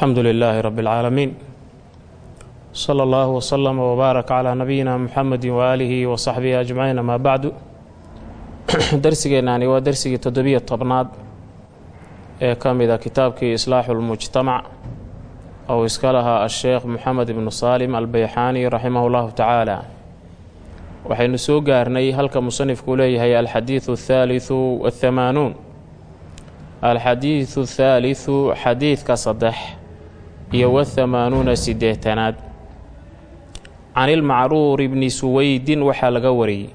alxamdu lilaahi rabi اlcaalamiin sala allahu wslama wbaarak calaa nabiyina muxamedi waaalihi wa saxbihi ajmaciin amaa bacdu. Darsigeennaani waa dersigii toddobiyo tobnaad ee ka mida kitaabkii islaaxu lmujtamac ou iska lahaa asheekh moxamed ibnu saalim albeyxaani raximah llahu tacaala. Waxaynu soo gaarnay halka musanifku leeyahay alxadiidu athaalithu athamaanuun alxadiidu athaalithu xadiidka saddex iyo wathamaanuuna siddeetanaad. Can ilmacruur ibni suweydin waxaa laga wariyey.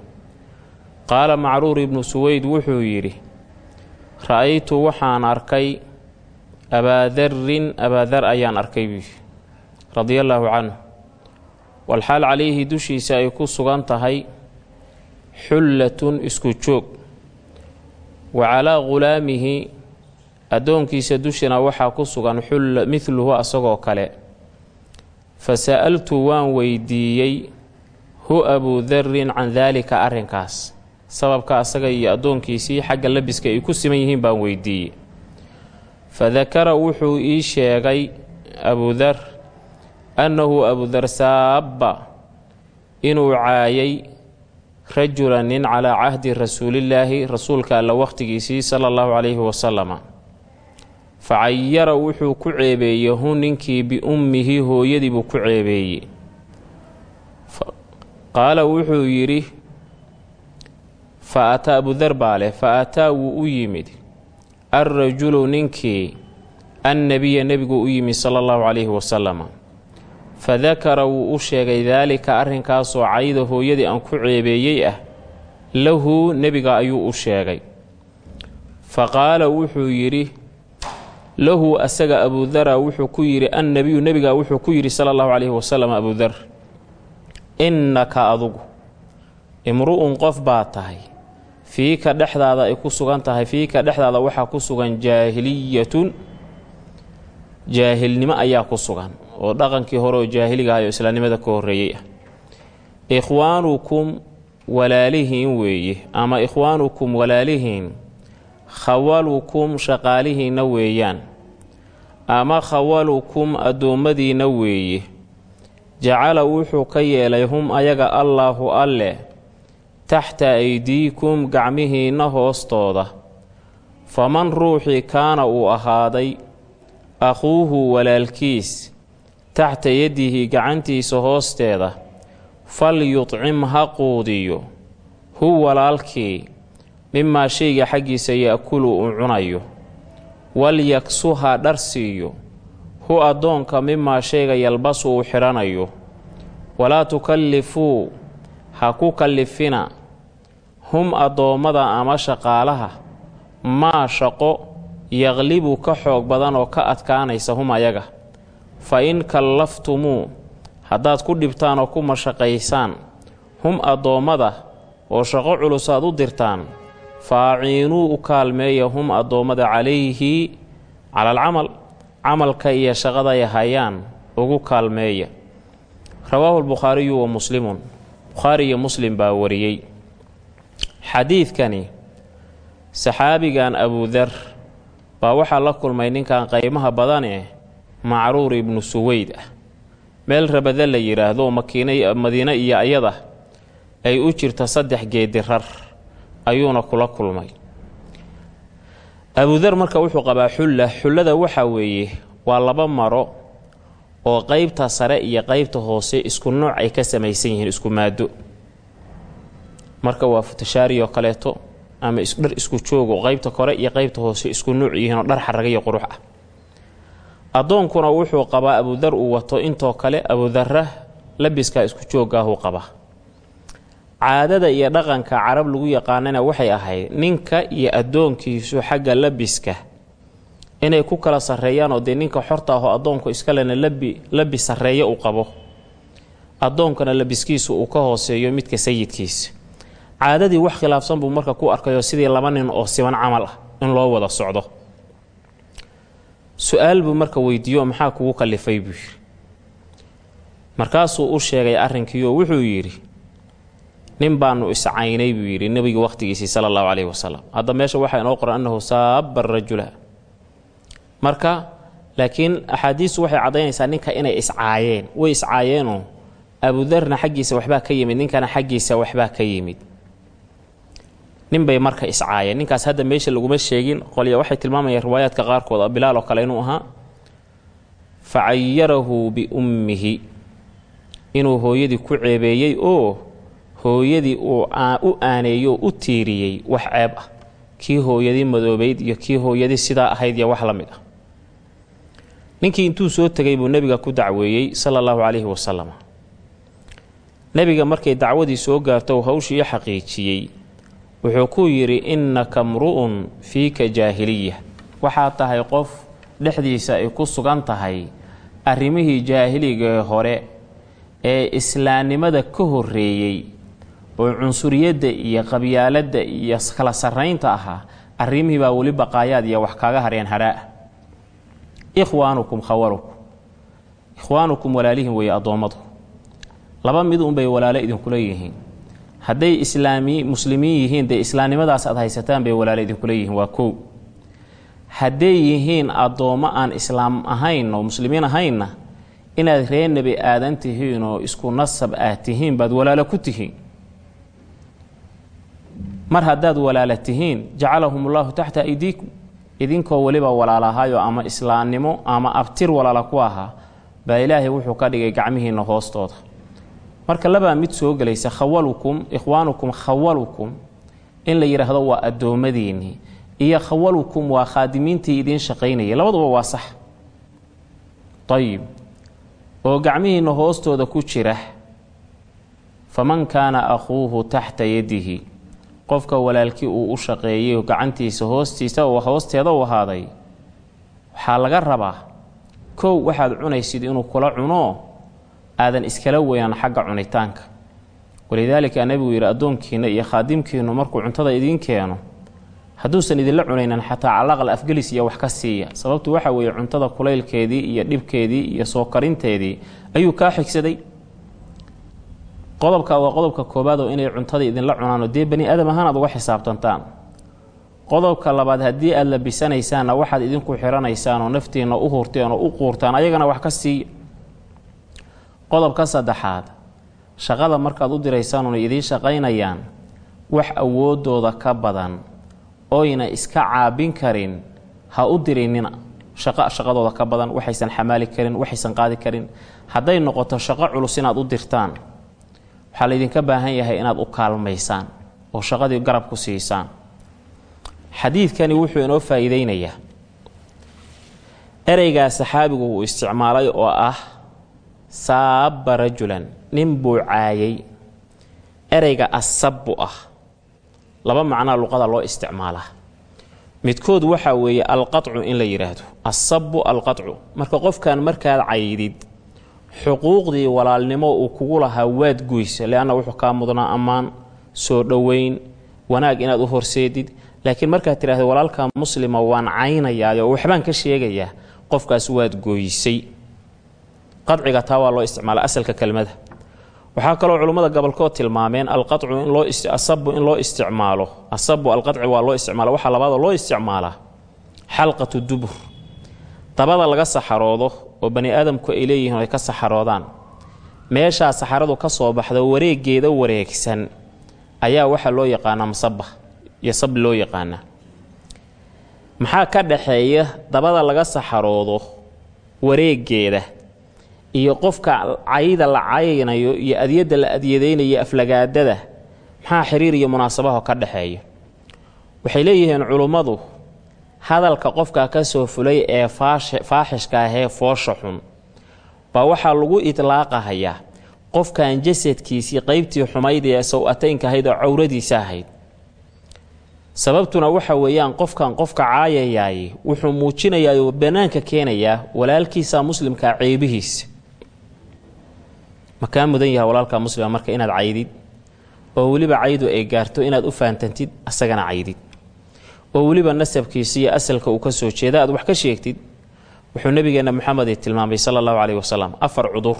Qaala macruur ibnu suweyd wuxuu yidhi ra'aytu waxaan arkay abaadarrin abaadar ayaan arkay buu radia allaahu canhu. Walxaal calayhi dushiisa ay ku sugan tahay xullatun isku joog wa calaa ghulaamihi addoonkiisa dushina waxaa ku sugan xulla midluhu asagoo kale. Fa sa'altu waan weydiiyey hu abuudarrin can daalika arrinkaas. Sababka asaga iyo addoonkiisii xagga labiska ay ku siman yihiin baan weydiiyey. Fa dakara wuxuu ii sheegay abudar annahu abudar saabba inuu caayay rajula nin calaa cahdi rasuulillaahi rasuulka alla wakhtigiisii sala allahu calayhi wasalama fa cayara wuxuu ku ceebeeyey hu ninkii biummihi hooyadii buu ku ceebeeyey. Qaala wuxuu yidhi fa ataa abudar baa leh fa ataa wuu u yimid. Alrajulu ninkii annebiya nebigu u yimid sala allahu calayhi wasalama fa dakara wuu u sheegay daalika arrinkaasoo cayda hooyadii aan ku ceebeeyey ah lahu nebiga ayuu u sheegay. Fa qaala wuxuu yidhi lahu asaga abudara wuxuu ku yidhi annebiyu nebiga wuxuu ku yidhi sala allahu calayhi wasalam abudar innaka adugu imru'un qof baa tahay. Fiika dhexdaada ay ku sugan tahay fiika dhexdaada waxaa ku sugan jaahiliyatun jaahilnimo ayaa ku sugan oo dhaqankii hore oo jaahiliga ahay oo islaamnimada ka horreeyey ah. Ikhwaanukum walaalihiin weeye ama ikhwaanukum walaalihiin khawalukum shaqaalihiinna weeyaan. Ama khawalukum addoommadiinna weeye jacala wuxuu ka yeelay hum ayaga allaahu alleh taxta aydiikum gacmihiinna hoostooda. Faman ruuxii kaana uu ahaaday? Akhuuhu walaalkiis taxta yadihi gacantiisa hoosteeda. Fal yudcim ha quudiyo. Hu walaalkii mimaa shayga xaggiisa ya'kulu uu cunayo walyaksu ha dhar siiyo hu addoonka mimaa shayga yalbasu uu xidhanayo walaa tukallifuu ha ku kallifina hum addoommada ama shaqaalaha maa shaqo yaqlibu ka xoog badan oo ka adkaanaysa hum ayaga fa in kallaftumuu haddaad ku dhibtaan oo ku mashaqaysaan hum addoommada oo shaqo culus aad u dirtaan faaciinuu u kaalmeeya hum addoommada calayhi cala alcamal camalka iyo shaqaday hayaan ugu kaalmeeya. Rawaahu lbukhaariyu wa muslimun. Bukhaari iyo muslim baa wariyey. Xadiidkani saxaabigan abudar baa waxaa la kulmay ninkan qaymaha badane macruur ibnu suweyd ah. Meel rabada la yidhaahdo madiine iyo ayada ay u jirta saddex geedirar ayuuna kula kulmay. Abudar marka wuxuu qabaa xulla. Xullada waxaa weeye waa laba maro oo qeybta sare iyo qeybta hoose isku nooc ay ka samaysan yihiin isku maado marka waa futashaari oo kaleeto ama dhar isku joogo qeybta kore iyo qeybta hoose isku nuuc yihiinoo dhar xaraga iyo qurux ah. Addoonkuna wuxuu qabaa abudar uu wato intoo kale abudara labiskaa isku jooggaahuu qabaa caadada iyo dhaqanka carab lagu yaqaanana waxay ahayd ninka iyo addoonkiisu xagga labiska inay ku kala sarreeyaanoo dee ninka xorta ahoo addoonku iskalena labi labi sarreeyo uu qabo. Addoonkana labiskiisu uu ka hooseeyo midka sayidkiisa. Caadadii wax khilaafsan buu marka ku arkayo sidii laba nin oo siban camal ah in loo wada socdo. Su'aal buu marka weydiiyo maxaa kugu kallifay buu yidhi. Markaasuu u sheegay arrinkiioo wuxuu yidhi nin baanu iscaynay buu yidhi nebiga wakhtigiisii sala allahu caleyhi wasalam hadda meesha waxaa inoo qoran annahu saaba rajula. Marka laakiin axaadiistu waxay caddaynaysaa ninka inay iscaayeen. Way iscaayeenoo abudarna xaggiisa waxbaa ka yimid ninkana xaggiisa waxbaa ka yimid. Ninbay marka iscaayeen. Ninkaas hadda meesha laguma sheegin qolya waxay tilmaamayaan riwaayaadka qaarkood bilaal oo kale inuu ahaa. Fa cayarahu biummihi inuu hooyadii ku ceebeeyey oo hooyadii uu u aaneeyo u tiiriyey wax ceeb ah. Kii hooyadii madoobayd iyo kii hooyadii sidaa ahayd iyo wax la mid ah. Ninkii intuu soo tegay buu nebiga ku dacweeyey sala allahu calayhi wasalam nebiga markay dacwadii soo gaarto hawshii xaqiijiyey wuxuu ku yidhi innaka mru'un fiika jaahiliya. Waxaad tahay qof dhexdiisa ay ku sugan tahay arrimihii jaahiligae hore ee islaamnimada ka horreeyey oo cunsuriyadda iyo qabyaaladda iyo kala sarraynta ahaa arrimihii baa weli baqaayaad iyo wax kaaga hareen hadhaa'ah ikhwaanukum khawalukum ikhwaanukum walaalihin weeye addoommadu. Laba mid unbay walaalo idinkula yihiin hadday islaami muslimiin yihiin dee islaamnimadaas aad haysataan bay walaalo idinkula yihiin waa kow hadday yihiin addoommo aan islaam ahayn oo muslimiin ahaynna inaad reer nebi aadan tihiin oo isku nasab aad tihiin baad walaalo ku tihiin mar haddaad walaala tihiin jacalahum ullahu taxta aydiikum. Idinkoo weliba walaalahaayo ama islaamnimo ama abtir walaala ku ahaa baa ilaahay wuxuu ka dhigay gacmihiinna hoostooda. Marka labaa mid soo gelaysa khawalukum ikhwaanukum khawalukum in la yidhaahdo waa addoommadiinnii iyo khawalukum waa khaadimiintii idiin shaqaynayay. Labaduba waa sax. Ayib oo gacmihiinna hoostooda ku jira faman kaana akhuuhu taxta yadihi qofka walaalkii uu u shaqeeyey gacantiisa hoostiisa hoosteeda u ahaaday waxaa laga rabaa kow waxaad cunaysid inuu kula cuno aadan iskala weynaan xagga cunitaanka. Walidaalika nebigu yidhi addoonkiinna iyo khaadimkiinnu markuu cuntada idiin keeno hadduusan idinla cunaynan xataa calaqal afgelis iyo wax ka siiya. Sababtu waxa weeye cuntada kulaylkeedii iyo dhibkeedii iyo soo karinteedii ayuu kaa xigsaday qodobka waa qodobka koobaad oo inay cuntada idinla cunaanoo dee bani aadam ahaan aad uga xisaabtantaan. Qodobka labaad haddii aad labisanaysaanna waxaad idinku xiranaysaan oo naftiinna u hurteen oo u quurtaan ayagana wax ka siiya qodobka saddexaad shaqada markaad u diraysaan oona idiin shaqaynayaan wax awoodooda ka badan oyna iska caabin karin ha u dirinina shaqo shaqadooda ka badan waxaysan xamaali karin waxaysan qaadi karin. Hadday noqoto shaqo culus inaad u dirtaan waxaa laydinka baahan yahay inaad u kaalmaysaan oo shaqadii garab ku siisaan. Xadiidkani wuxuu inoo faa'iideynayaa ereygaa saxaabigu uu isticmaalay oo ah saabba rajulan nin buu caayay. Ereyga asabbu ah laba macnaa luqada loo isticmaalaa. Midkood waxaa weeye alqacu in la yidhaahdo asabbu alqacu marka qofkan markaad caydid xuquuqdii walaalnimo uu kugu lahaa waad goysa leanna wuxuu kaa mudnaa ammaan soo dhoweyn wanaag inaad u horseedid. Laakiin markaad tidhahdo walaalka muslima waan caynayaayo waxbaan ka sheegayaa qofkaas waad gooysay qadciga taa waa loo isticmaala asalka kelmada. Waxaa kaloo culummada gobolkood tilmaameen alqacu in loo asabu in loo isticmaalo. Asabu alqaci waa loo isticmaala waxaa labaadoo loo isticmaalaa xalqatu dubur dabada laga saxaroodo oo bani aadamku ay leeyihiin ay ka saxaroodaan. Meeshaa saxaradu ka soo baxda wareegeeda wareegsan ayaa waxaa loo yaqaanaa masaba iyo sab loo yaqaanaa. Maxaa ka dhaxeeya dabada laga saxaroodo wareegeeda iyo qofka cayda la caynayo iyo adyadda la adyadaynayo aflagaadada? Maxaa xiriir iyo munaasabaho ka dhexeeya waxay leeyihiin culummadu hadalka qofka ka soo fulay ee faaxishka ahee foosha xun. Baa waxaa lagu idlaaqahayaa qofkan jasadkiisii qaybtii xumayd ee saw-ataynka ahayd oo cawradiisa ahayd. Sababtuna waxa weeyaan qofkan qofka caayayaay wuxuu muujinayaa oo bannaanka keenayaa walaalkiisa muslimkaa ceebihiisa makaa mudan yaha walaalka muslima marka inaad caydid? Oo weliba caydu ay gaarto inaad u fahamtantid asagana caydid oo weliba nasabkiisa iyo asalka uu ka soo jeeda aad wax ka sheegtid wuxuu nebigeenna moxamed tilmaamay sala allahu caleyhi wasalam afar cudur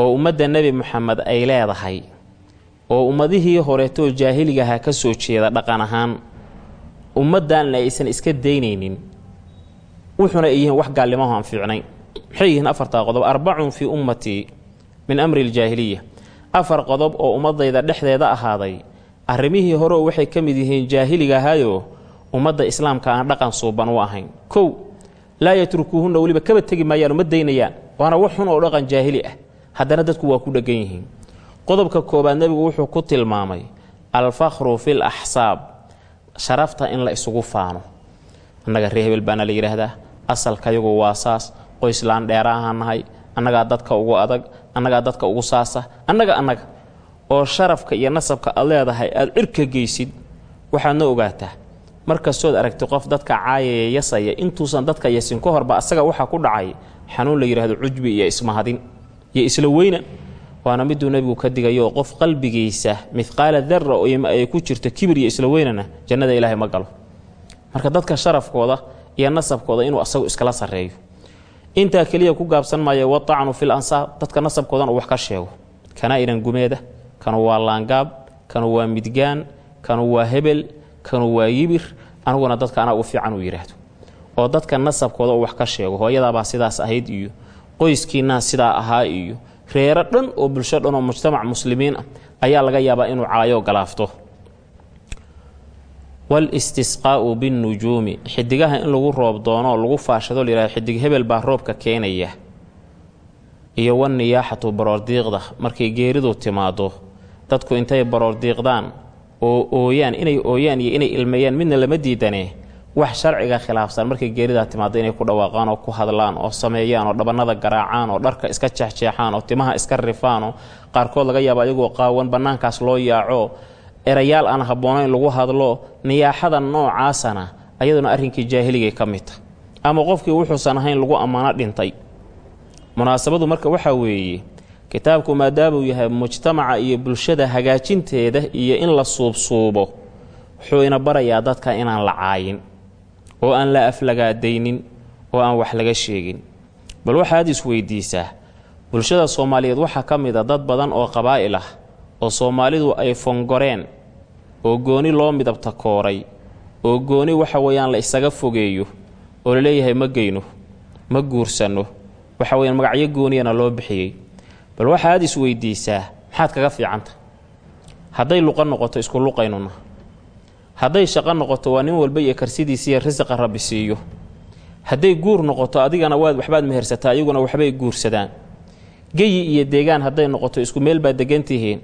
oo ummadda nebi moxamed ay leedahay oo ummadihii horeetoo jaahiligaha ka soo jeeda dhaqan ahaan ummaddanna aysan iska daynaynin wuxuuna ay yihiin wax gaalnimaho aan fiicnayn. Maxay yihiin afartaa qodob? Arbacun fii ummatii min amri ljaahiliya afar qodob oo ummadayda dhexdeeda ahaaday arrimihii horeo waxay ka mid yihiin jaahiliga ahayoo ummadda islaamka aan dhaqan suuban u ahayn. Kow laa yatrukuuhunna weliba kaba tegi maayaan uma daynayaan waana wax xun oo dhaqan jaahili ah. Haddana dadku waa ku dheggan yihiin. Qodobka koobaad nebigu wuxuu ku tilmaamay alfakhru fil axsaab sharafta in la isugu faano. Annaga ree hebel baana la yidhaahdaa asalkayagu waa saas qoyslaan dheeraahaan nahay annagaa dadka ugu adag annagaa dadka ugu saasa annaga annaga oo sharafka iyo nasabka aad leedahay aad cirka geysid waxaadna ogaataa. Markastood aragti qof dadka caayaya yasaya intuusan dadka yasin ka horba asaga waxaa ku dhacay xanuun la yidhaahdo cujbi iyo ismahadin iyo isla weyna. Waana miduu nebigu ka digayo qof qalbigiisa midqaala darra ay ku jirto kibir iyo isla weynana jannada ilaahay ma galo. Marka dadka sharafkooda iyo nasabkooda inuu asagu iskala sarreeyo. Intaa keliya ku gaabsan maayo watacnu fil ansaab dadka nasabkoodan uu wax ka sheego. Kana inan gumeeda kanu waa laangaab kanu waa midgaan kanu waa hebel kanu waa yibir aniguna dadka anaa u fiican uu yidhaahdo oo dadka nasabkooda uu wax ka sheego hooyadaabaa sidaas ahayd iyo qoyskiinaa sidaa ahaa iyo reero dhan oo bulsho dhan oo mujtamac muslimiin ah ayaa laga yaabaa inuu caayo galaafto. Walistisqaa'u binnujuumi xidigaha in lagu roob doono oo lagu faashado layihahdo xidig hebel baa roobka keenaya. Iyo waniyaaxatu baroordiiqda markay geeridu timaado dadku intay baroordiiqdaan oo ooyaan inay ooyaan iyo inay ilmeeyaan midna lama diidane. Wax sharciga khilaafsan markay geeridaa timaado inay ku dhawaaqaan oo ku hadlaan oo sameeyaan oo dhabannada garaacaan oo dharka iska jeexjeexaan oo timaha iska rifaan oo qaarkood laga yaabo ayagoo qaawan bannaankaas loo yaaco erayaal aan habboonayn lagu hadlo niyaaxada noocaasana ayaduna arrinkii jaahiligay ka midta ama qofkii wuxuusan ahayn lagu ammaano dhintay. Munaasabadu marka waxaa weeye kitaabku maadaamuu yahay mujtamaca iyo bulshada hagaajinteeda iyo in la suubsuubo wuxuu ina barayaa dadka inaan la caayin oo aan la aflagaadaynin oo aan wax laga sheegin. Bal waxaad isweydiisaa bulshada soomaaliyeed waxaa ka mid a dad badan oo qabaa'il ah oo soomaalidu ay fongoreen oo gooni loo midabta kooray oo gooni waxa weeyaan la isaga fogeeyo oo la leeyahay ma geyno ma guursanno waxa weyaan magacyo gooniyana loo bixiyey bal waxaad isweydiisaa maxaad kaga fiicanta? Hadday luqa noqoto isku luqaynuna. Hadday shaqo noqoto waa nin walba iyo karsidiisiiyo risiqa rabbi siiyo. Hadday guur noqoto adigana waad waxbaad mehersataa iyaguna waxbay guursadaan. Geyi iyo deegaan hadday noqoto isku meel baad degantihiin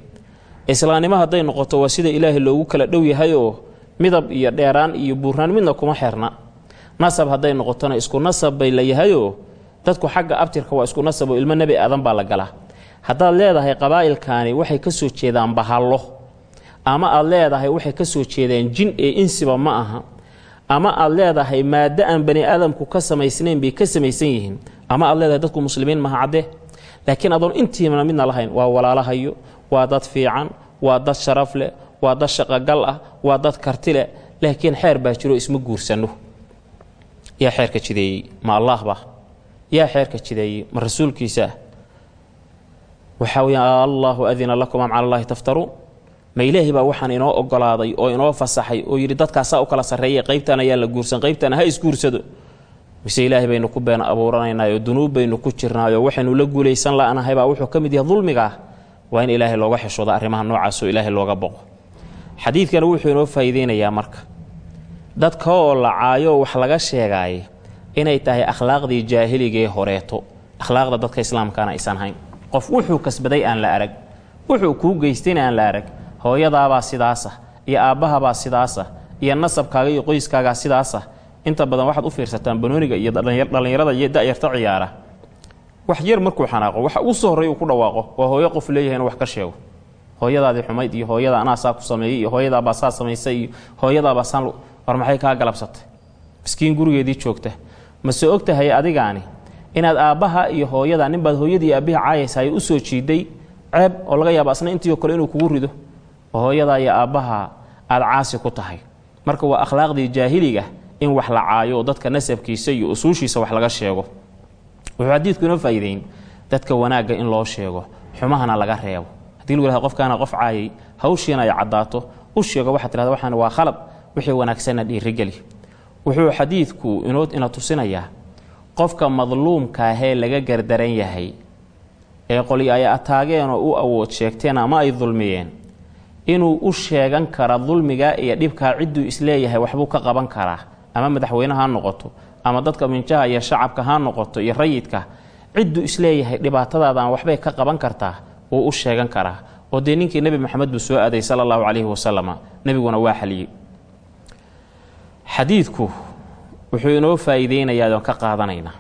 islaamnimo hadday noqoto waa sida ilaahay loogu kala dhow yahayoo midab iyo dheeraan iyo buurnaan midna kuma xirna nasab hadday noqotona isku nasab bay la yahayoo dadku xagga abtirka waa isku nasab oo ilmo nebi aadan baa la galaa haddaad leedahay qabaa'ilkaani waxay ka soo jeedaan bahallo. Ama aad leedahay waxay ka soo jeedaan jin ee insiba ma aha. Ama aad leedahay maaddo aan bani aadamku ka samaysnayn bay ka samaysan yihiin. Ama aad leedahay dadku muslimiin maha caddee laakiin adoon intiimana midna lahayn. Waa walaalahayo waa dad fiican waa dad sharaf leh waa dad shaqogal ah waa dad karti leh. Laakiin xeer baa jiro isma guursanno. Yaa xeerka jideeyey ma allaahba yaa xeerka jideeyey ma rasuulkiisaa waxaa weya allaahu adina lakum am cala allaahi taftaruun ma ilaahi baa waxaan inoo ogolaaday oo inoo fasaxay oo yidhi dadkaasaa u kala sarreeyay qaybtan ayaan la guursan qaybtana ha isguursado. Mise ilaahay baynu ku been abuuranaynaayoo dunuub baynu ku jirnaayoo waxaynu la guulaysan la'nahay baa wuxuu ka mid yahay dulmiga ah. Waa in ilaahay looga xishoodo arrimaha noocaasoo ilaahay looga boqo. Xadiidkana wuxuu inoo faa'iideynayaa marka. Dadka oo la caayo wax laga sheegaaye inay tahay akhlaaqdii jaahiligee horeeto akhlaaqda dadka islaamkaana aysan hayn qof wuxuu kasbaday aan la arag wuxuu kuu geystayna aan la arag hooyadaabaa sidaasa iyo aabbahabaa sidaasa iyo nasabkaaga iyo qoyskaagaa sidaasa inta badan waxaad u fiirsataan banooniga iyo dhallinyarada da'yarta ciyaara. Wax yar markuu xanaaqo waxa ugu soo horreey uu ku dhawaaqo waa hooyo qof leeyahay wax ka sheego. Hooyadaadii xumayd iyo hooyada anaa saa ku sameeyey iyo hooyadaabaa saa samaysay iyo hooyadaabaa saan war maxay kaa galabsatay? Miskiin gurigeedii joogta. Mase og tahay adigaani inaad aabbaha iyo hooyada ninbaad hooyadii aabbihi caayaysaay u soo jiiday ceeb oo laga yaaba asna intiio kale inuu kugu rido oo hooyadaa iyo aabbaha aad caasi ku tahay. Marka waa akhlaaqdii jaahiliga in wax la caayo oo dadka nasabkiisa iyo usuushiisa wax laga sheego. Wuxuu xadiidku inoo faa'iideyn dadka wanaagga in loo sheego xumahana laga reebo. Haddii lagu yhahdo qofkaana qof caayay hawshiina ay caddaato u sheego waxaad tirahda waxaan waa khalad wixii wanaagsanna dhiirigeli wuxuu xadiidku inoo ina tusinayaa qofka madluumkaahee laga gardaran yahay ee qoli ay ataageen oo u awood sheegteen ama ay dulmiyeen inuu u sheegan kara dulmigaa iyo dhibkaa cidduu is leeyahay waxbuu ka qaban karaa ama madaxweyne ha noqoto ama dadka minjaha iyo shacabka ha noqoto iyo rayidka cidduu is leeyahay dhibaatadaadaan waxbay ka qaban kartaa wuu u sheegan karaa. Oo dee ninkii nebi maxamed buu soo aaday sala allahu calayhi wasalama nebiguna waa xaliyey. Xadiidku wuxuu inoo faa'iideynayaa oon ka qaadanaynaa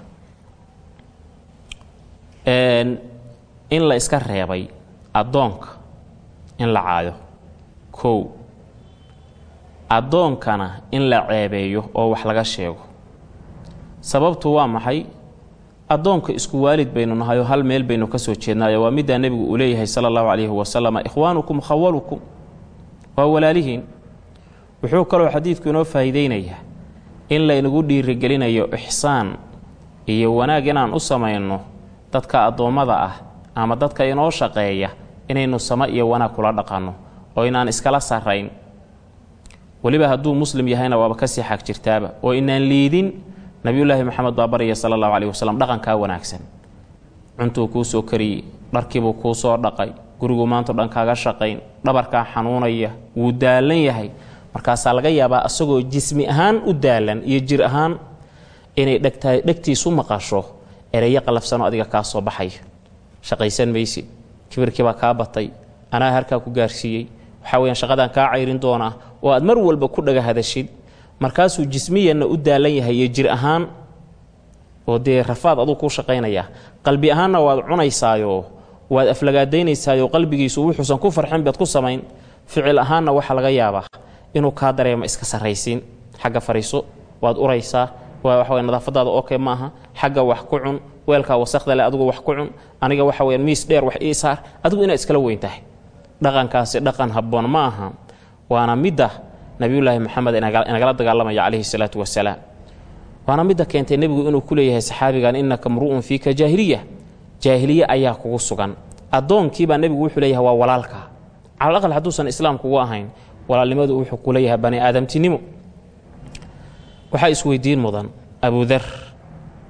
in la iska reebay addoonka in la caayo. Kow addoonkana in la ceebeeyo oo wax laga sheego. Sababtu waa maxay? Addoonka isku waalid baynu nahay oo hal meel baynu ka soo jeednaayo waa middaa nebigu uu leeyahay sala allahu calayhi wasalama ikhwaanukum khawalukum waa walaalihiin. Wuxuu kaloo xadiidku inoo faa'iideynayaa in laynagu dhiirigelinayo ixsaan iyo wanaag inaan u samayno dadka addoommada ah ama dadka inoo shaqeeya inaynu samo iyo wanaag kula dhaqanno oo inaan iskala sarrayn. Weliba hadduu muslim yahayna waaba ka sii xag jirtaaba oo inaan liidin nabiyulaahi moxamed baa barya sala allahu caleyhi wasalam dhaqankaa wanaagsan. Cuntuu kuu soo kariyey dharkiibuu kuu soo dhaqay guriguu maanto dhan kaaga shaqayn dhabarkaa xanuunaya wuu daalan yahay markaasaa laga yaabaa asagoo jismi ahaan u daalan iyo jir ahaan inay dhegtiisu maqasho ereyo qalafsanoo adiga kaa soo baxaya shaqaysan maysid kibirkiibaa kaa batay. Anaa harkaa ku gaarsiiyey. Waxaa weyaan shaqadaan kaa cayrin doonaa oo aad mar walba ku dhaga hadashid. Markaasuu jismiyanna u daalan yahay iyo jir ahaan oo dee rafaad aduu kuu shaqaynayaa qalbi ahaanna waad cunaysaayoo waad aflagaadaynaysaayoo qalbigiisu wuxuusan ku farxin baad ku samayn. Ficil ahaanna waxaa laga yaabaa inuu kaa dareemo iska sarraysiin. Xagga fariiso waad uraysaa waxa nadaafadaada oke ma aha. Xagga wax ku cun weelkaa wasakda le adigu wax ku cun. Aniga waxa weyaan miis dheer wax ii saar. Adigu inaad iskala weyn tahay. Dhaqankaasi dhaqan habboon ma aha. Waana midda nabiyulaahi maxamed inagala dagaalamaya calayhi salaatu wasalaam waana midda keentay nebigu inuu ku leeyahay saxaabigan innaka mru'un fiika jaahiliya. Jaahiliye ayaa kugu sugan. Addoonkiibaa nebigu wuxuu leeyahay waa walaalka cala aqal hadduusan islaam kugu ahayn walaalnimadu wuxuu ku leeyahay bani aadamtinimo. Waxaa isweydiin mudan abudar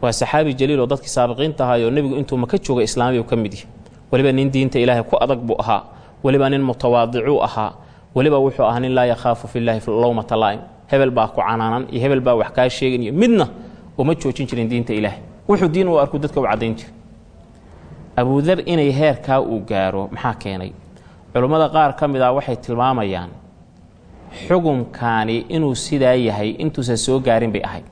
waa saxaabi jaliil oo dadkii saabiqiinta ahaayoo nebigu intuu maka jooga islaamiyu ka mid yahy weliba nin diinta ilaahay ku adag buu ahaa weliba nin mutawaadicuu ahaa weliba wuxuu ahaa nin laa yakhaafu filaahi lowmata laa'im hebel baa ku canaanan iyo hebel baa wax kaa sheegan iyo midna uma joojin jirin diinta ilaahay. Wuxuu diin u arku dadka u caddayn jira abudar inay heerkaa uu gaaro maxaa keenay? Culummada qaar ka mid ah waxay tilmaamayaan xukunkaani inuu sidaa yahay intuusan soo gaarin bay ahayd.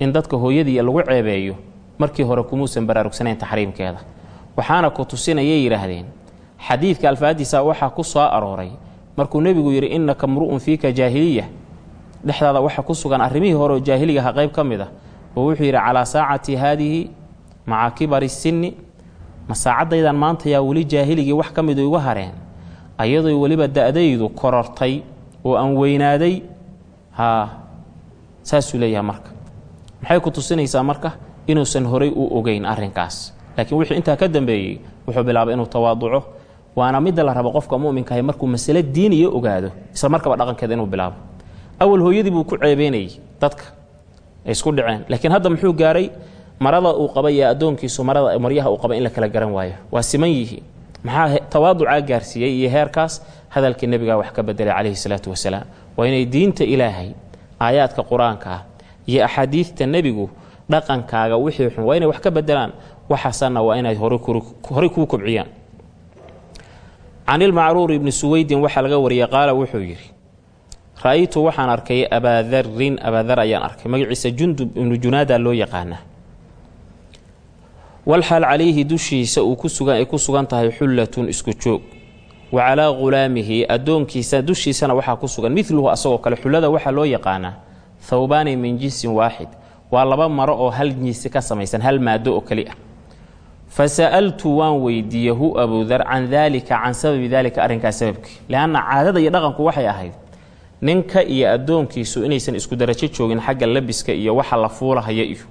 In dadka hooyadii lagu ceebeeyo markii hore kumuusan baraarugsanayn taxriimkeeda. Waxaana ku tusinayay yidhaahdeen xadiidka alfaadiisa waxaa ku soo arooray. Markuu nebigu yidhi innaka mru'un fiika jaahiliya dhexdaada waxaa ku sugan arrimihii hore oo jaahiligaha qayb ka mid ah. Oo wuxuu yidhi calaa saacati haadihi maca kibari sinni. Ma saacadaydan maanta yaa weli jaahiligii wax ka midu igu hareen? Ayadoo weliba da'daydu korortay oo aan weynaaday haa saasuu leeyahay marka. Maxay ku tusinaysaa marka inuusan horay u ogeyn arrinkaas? Laakiin wixii intaa ka dambeeyey wuxuu bilaabay inuu tawaaduco waana midda la rabo qofka mu'minkaah markuu masale diiniya ogaado isla markaba dhaqankeeda inuu bilaabo. Awal hooyadii buu ku ceebeynayay dadka ay isku dhaceen. Laakiin hadda muxuu gaaray? Marada uu qaba iyo addoonkiisu marada maryaha uu qaba in la kala garan waayo. Waa siman yihiin. Maxaa tawaaducaa gaarsiiyey iyo heerkaas hadalkii nebigaa wax ka bedelay calayhi salaatu wasalaam. Waa inay diinta ilaahay aayaadka qur'aanka ah iyo axaadiidta nebigu dhaqankaaga wixii xun waa inay wax ka bedelaan. Waxaasanna waa inay horey kuu kobciyaan. Can ilmacruur ibni suweydin waxaa laga wariyey qaala wuxuu yidhi ra'aytu waxaan arkay abaadarin abaadar ayaan arkay magaciisa jundub ibnu junaada loo yaqaanaa. Walxaal calayhi dushiisa uu ay ku sugan tahay xullatun isku joog wa calaa ghulaamihi addoonkiisa dushiisana waxaa ku sugan. Miluhu asagoo kale xullada waxaa loo yaqaanaa thawbaani min jinsin waaxid waa laba maro oo hal jinsi ka samaysan hal maado oo keli ah. Fa sa'altu waan weydiiye hu abudar can daalika can sababi daalika arrinkaas sababkii. Leanna caadada iyo dhaqanku waxay ahayd ninka iyo addoonkiisu inaysan isku darajo joogin xagga labiska iyo waxa la fuulahaya iyo.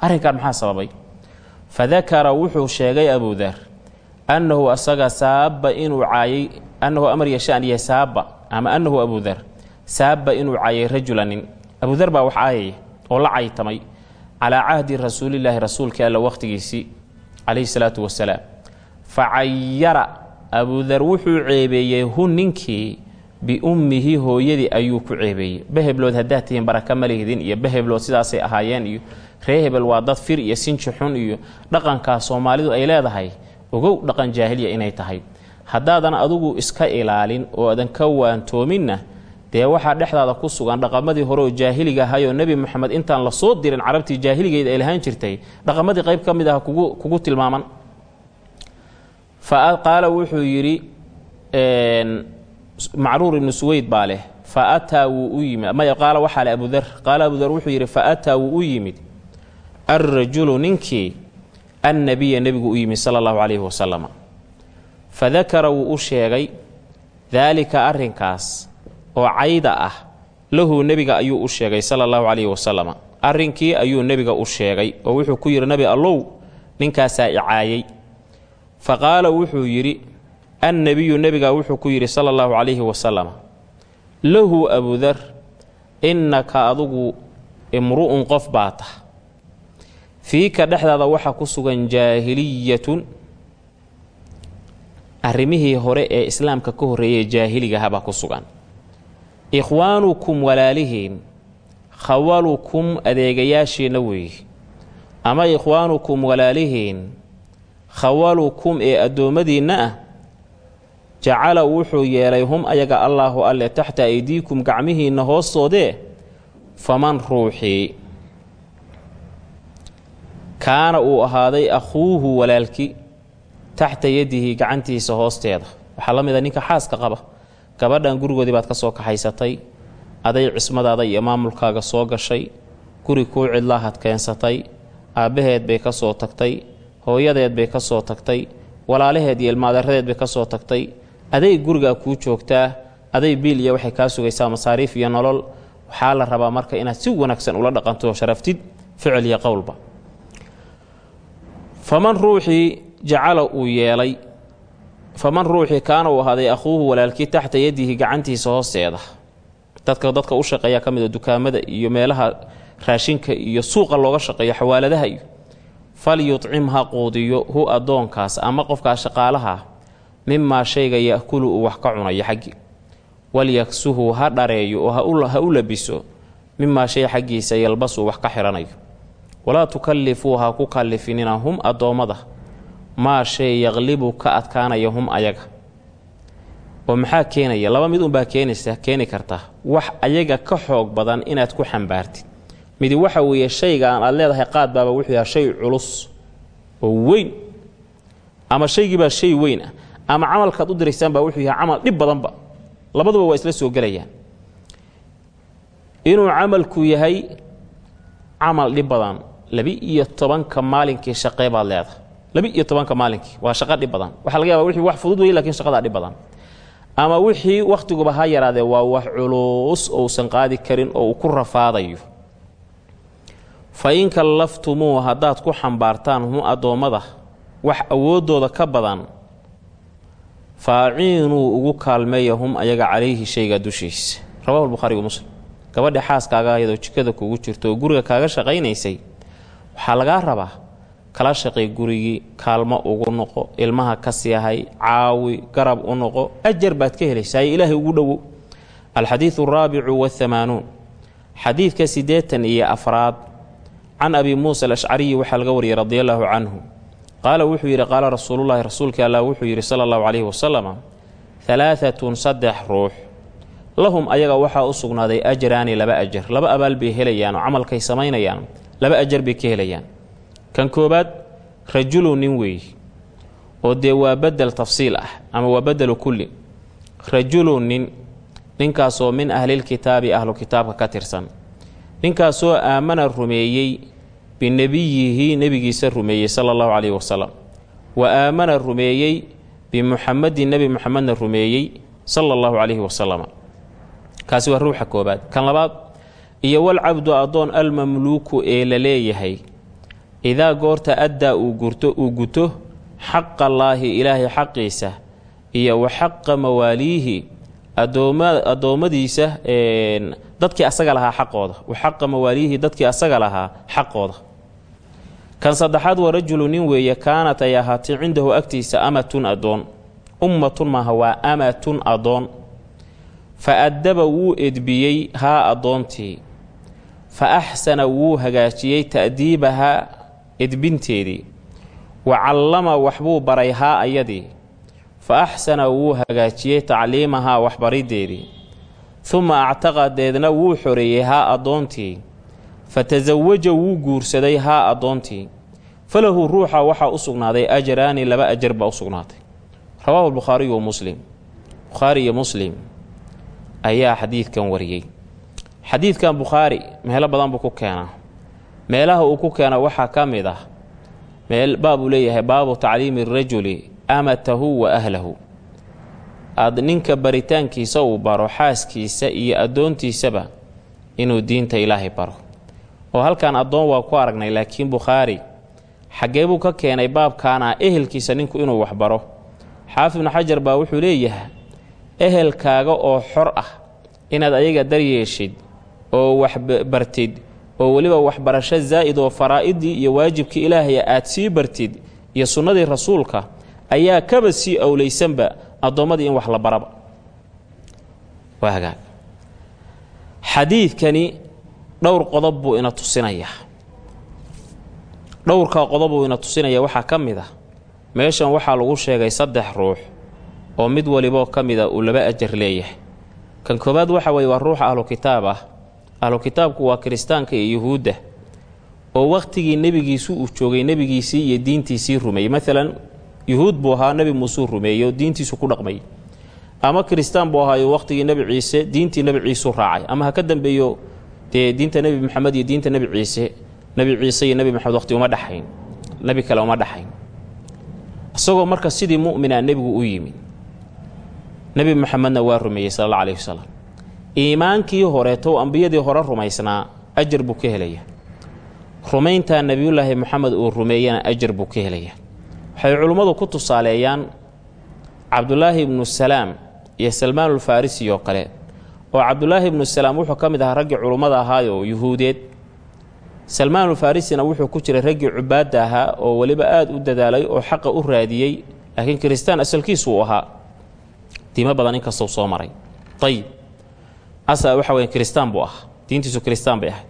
Arrinkan maxaa sababay? Fadakara wuxuu sheegay abudar annahu asaga saaba inuu caayay annahu amar yashaan iyo saaba ama annahu abudar saaba inuu caayay rajula nin abudar baa wax caayaya oo la caytamay calaa cahdi rasuulillaahi rasuulkii alla wakhtigiisii calayhi salaatu wasalaam fa cayara abudar wuxuu ceebeeyey hu ninkii biummihi hooyadii ayuu ku ceebeeyey beheblood haddaad tihiin baraka ma lihidin iyo beheblood sidaasay ahaayeen iyo ree hebel waa dad fir iyo sinji xun iyo dhaqankaa soomaalidu ay leedahay ogow dhaqan jaahiliya inay tahay. Haddaadan adugu iska ilaalin oo aadan ka waantoominna dee waxaa dhexdaada ku sugan dhaqamadii hore oo jaahiliga ahayoo nebi moxamed intaan la soo dirin carabtii jaahiligeeda ay lahaan jirtay dhaqamadii qayb ka mid ah kugu tilmaaman. Qaala wuxuu yidhi macruur ibnu suweyd baa leh fa ataa wuu u yimid. Maya qaala waxaa le abudar qaala abudar wuxuu yidhi fa ataa wuu u yimid. Alrajulu ninkii annabiya nebigu u yimid sala allahu calayhi wasalam fadakara wuu u sheegay daalika arrinkaas oo cayda ah lahu nebiga ayuu u sheegay sala allahu calayhi wasalam arrinkii ayuu nebiga u sheegay oo wuxuu ku yidhi nebi allow ninkaasaa icaayay fa qaala wuxuu yidhi annebiyu nebiga wuxuu ku yidhi sala allahu calayhi wasalam lahu abudar innaka adugu imru'un qof baa tah fiika dhexdaada waxaa ku sugan jaahiliyatun. Arrimihii hore ee islaamka ka horreeyay jaahiligahabaa ku sugan. Ikhwaanukum walaalihiin khawalukum adeegayaashiinna weeye ama ikhwaanukum walaalihiin khawalukum ee addoommadiinna ah jacala wuxuu yeelay hum ayaga allaahu alle taxta aydiikum gacmihiinna hoostoodee faman ruuxii kaana uu ahaaday akhuuhu walaalki taxta yadihi gacantiisa hoosteeda. Waxaa la mid a ninka xaaska qaba gabadhan gurigoodii baad ka soo kaxaysatay aday cismadaada iyo maamulkaaga soo gashay guri kuu cidlaahad keensatay aabbaheed bay ka soo tagtay hooyadeed bay ka soo tagtay walaalaheed iyo ilmaadaradeed bay ka soo tagtay aday gurigaa kuu joogtaa aday biil iyo waxay kaa sugaysaa masaariif iyo nolol waxaa la rabaa marka inaad si wanaagsan ula dhaqanto sharaftid ficil iyo qowlba faman ruuxii jacala uu yeelay faman ruuxii kaana uu ahaaday akhuuhu walaalkii taxta yadihi gacantiisa hoosteeda. Dadka dadka u shaqeeya ka mida dukaamada iyo meelaha raashinka iyo suuqa looga shaqeeyo xawaaladaha iyo falyucim ha quudiyo hu addoonkaas ama qofkaas shaqaalaha mimaa shayga ya'kulu uu wax ka cunayo xaggi. Walyaksuhu ha dhareeyo oo ha u labiso mimaa shay xaggiisa yalbasuu wax ka xidhanayo walaa tukallifuu ha ku kallifinina hum addoommada. Maa shay yaqlibu ka adkaanaya hum ayaga. Oo maxaa keenaya? Laba mid unbaa keenaysa keeni karta. Wax ayaga ka xoog badan inaad ku xambaartid. Midi waxa weeye shaygaan aad leedahay qaad baaba wuxuu yahay shay culus oo weyn. Ama shaygiibaa shay weyn ah. Ama camalkaad u diraysaan baa wuxuu yahay camal dhib badanba labaduba waa isla soo gelayaan. Inuu camalku yahay camal dhib badan labi-iyo tobanka maalinkii shaqee baad leedahay. labi-iyo tobanka maalinkii waa shaqo dhib badan. Waxaa laga yaba wixii wax fudud wey lakiin shaqadaa dhib badan. Ama wixii wakhtiguba ha yaraadee waa wax culus ousan qaadi karin oo uu ku rafaadayo. Fa in kallaftumuu haddaad ku xambaartaan hum addoommada wax awooddooda ka badan faaciinuu ugu kaalmeeya hum ayaga calayhi shayga dushiisa. Rawahu lbukhaari wa muslim. Gabadhii xaaskaaga ayadoo jikada kugu jirto oo guriga kaaga shaqaynaysay waxaa lagaa rabaa kala shaqay gurigii kaalmo ugu noqo ilmaha ka siihay caawi garab u noqo ajar baad ka helaysaa ee ilaahay ugu dhowow alxadiidu araabicu wahamaanuun xadiidka siddeetan iyo afraad can abi muusa alashcariyi waxaa laga wariyey radi allaahu canhu. Qaala wuxuu yidhi qaala rasuulullaahi rasuulkii allah wuxuu yidhi sala allahu calayhi wasalam halaaatun saddex ruux. Lahum ayaga waxaa u sugnaaday ajraani laba ajar. Laba abaal bay helayaan oo camalkay samaynayaan laba ajar bay ka helayaan. Kan koobaad rajulu nin weeye oo dee waa bedel tafsiil ah ama waa bedelu kulli. Rajulu nin ninkaasoo min ahlilkitaabi ahlu kitaabka ka tirsan. Ninkaasoo aamana rumeeyey binebiyihi nebigiisa rumeeyey sala allahu calayhi wasalam wa aamana rumeeyey bimuxamedin nebi muxamedna rumeeyey sala allahu calayhi wasalam kaasi waa ruuxa koobaad. Kan labaad iyo walcabdu addoon almamluuku ee la leeyahay. Idaa goorta addaa uu gurto uu guto xaqallaahi ilaahay xaqiisa iyo wa xaqa mawaaliihi addoommadiisa dadkii asaga lahaa xaqooda. Wa xaqa mawaaliihi dadkii asaga lahaa xaqooda. Kan saddexaad waa rajulu nin weeye kaanat ay ahaatay cindahu agtiisa amatun addoon. Ummatun maaha waa amatun addoon. Fa addaba wuu edbiyey haa addoontii fa axsana wuu hagaajiyey ta'diibahaa edbinteedii wa callama waxbuu baray haa ayadii. Fa axsana wuu hagaajiyey tacliimahaa waxbariddeedii uma actaqadeedna wuu xoreeyey haa addoontii. Fa tasawaja wuu guursaday haa addoontii. Falahu ruuxa waxaa u sugnaaday ajraani laba ajar baa u sugnaatay. Rawaahu albukhaariyu wa muslim. Bukhaari iyo muslim ayaa xadiidkan wariyey xadiidkan bukhaari meelo badan buu ku keenaa. Meelaha uu ku keena waxaa ka mid ah meel baabuu leeyahay baabu tacliimi rajuli amatahu wa ahlahu. Aad ninka baritaankiisa uu baro xaaskiisa iyo addoontiisaba inuu diinta ilaahay baro. Oo halkan addoon waa ku aragnay laakiin bukhaari xaggee buu ka keenay baabkaana ehelkiisa ninku inuu wax baro. Xaafid ibnu xajar baa wuxuu leeyahay ehelkaaga oo xor ah inaad ayaga daryeeshid oo wax bartid oo weliba waxbarasho zaa'id oo faraa'idii iyo waajibkii ilaahaya aad sii bartid iyo sunnadii rasuulka ayaa kaba sii owlaysanba addoommadii in wax la baraba. Xadiidkani dhowr qodob buu ina tusinayaa dhowrkaa qodob buu ina tusinaya waxaa ka mid ah meeshan waxaa lagu sheegay saddex ruux oo mid waliboo ka mida uu laba ajar leeyahay. Kan koowaad waxa weye waa ruuxa ahlu kitaab ah ahlu kitaabku waa kiristaanka iyo yuhuudda oo wakhtigii nebigiisu uu joogay nebigiisii iyo diintiisii rumeeyey maalan yuhuud buu ahaa nebi muusuu rumeeyey oo diintiisu ku dhaqmay. Ama kiristaan buu ahaayo wakhtigii nebi ciise diintii nebi ciisuu raacay. Ama ha ka dambeeyo dee diinta nebi maxamed iyo diinta nebi ciise nebi ciise iyo nebi maxamed waqti uma dhexayn nebi kale uma dhexayn isagoo marka sidii mu'mina nebigu u yimid. Nebi maxamedna waa rumeeyey sala alla alayhi wasalam iimaankii horeeto ambiyadii hore rumaysnaa ajar buu ka helaya rumayntaa nebiyullaahi moxamed uu rumeeyana ajar buu ka helaya waxay culummadu ku tusaaleeyaan cabdulaahi ibnu salaam iyo salmaanulfarisi oo kale oo cabdulaahi ibnu salaam wuxuu ka mid ahaa raggii culummada ahaayoo yuhuudeed. Salmaanulfarisina wuxuu ku jiray raggii cubaadda ahaa oo weliba aad u dadaalay oo xaqa u raadiyey laakiin kiristaan uu ahaa. Diimo badan inkastau soo maray. Ayib asal waxa weya kiristaan buu ahaa diintiisu kiristaan bay ahayd.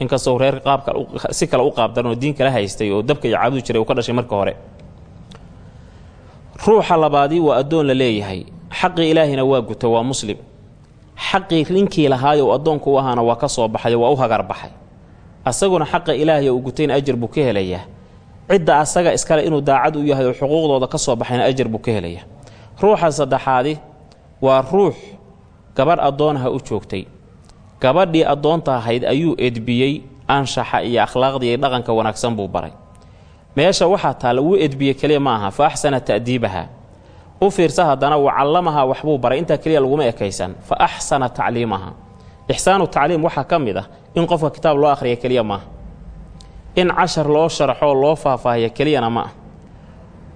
Inkastoo reer qaabka si kale u qaabdaran oo diin kala haystay oo dabka iyo caabudi jiray uu ka dhashay marka hore. Ruuxa labaadii waa addoon la leeyahay. Xaqii ilaahina waa guta waa muslim. Xaqii ninkii lahaayo addoonku u ahaana waa ka soo baxay waa u hagar baxay. Asaguna xaqa ilaahay uu gutayna ajar buu ka helayaa. Cidda asaga iskale inuu daacad u yahay oo xuquuqdooda ka soo baxayna ajar buu ka helayaa. Ruuxa saddexaadi waa ruux gabadh addoonha u joogtay. Gabadhii addoonta ahayd ayuu edbiyey anshaxa iyo akhlaaqda iyo dhaqanka wanaagsan buu baray. Meesha waxaa taalla wuu edbiye keliya ma aha fa axsana ta'diibaha. U fiirsa haddana wa callamaha waxbuu baray intaa keliya laguma ekaysan. Fa axsana tacliimaha. Ixsaanu tacliim waxaa ka mid ah in qofka kitaab loo akhriya keliya maaha in cashar loo sharxoo loo faahfaahiya keliyana ma ah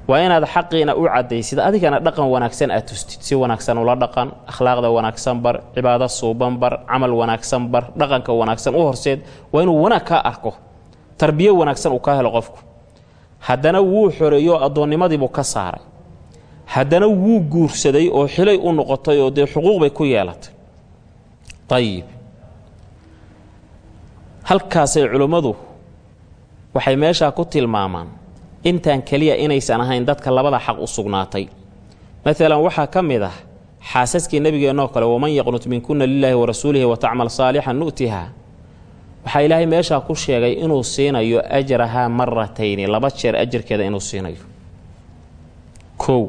waa inaad xaqiina u caddaysid adigana dhaqan wanaagsan aad tustid. Si wanaagsan ula dhaqan akhlaaqda wanaagsan bar cibaado suuban bar camal wanaagsan bar dhaqanka wanaagsan u horseed waa inuu wanaag kaa arko. Tarbiyo wanaagsan uu ka helo qofku. Haddana wuu xoreeyo addoonnimadiibuu ka saaray. Haddana wuu guursaday oo xilay u noqotay oo dee xuquuq bay ku yeelatay. Ayib halkaasay culimmadu waxay meeshaa ku tilmaamaan intaan keliya inaysan ahayn dadka labada xaq u sugnaatay. Maalan waxaa ka mid ah xaasaskii nebigeennoo kale waman yaqnut minkunna lilaahi wa rasuulihi wa tacmal saalixan nu'tiha. Waxaa ilaahay meeshaa ku sheegay inuu siinayo ajrahaa maratayni laba jeer ajarkeeda inuu siinayo. Kow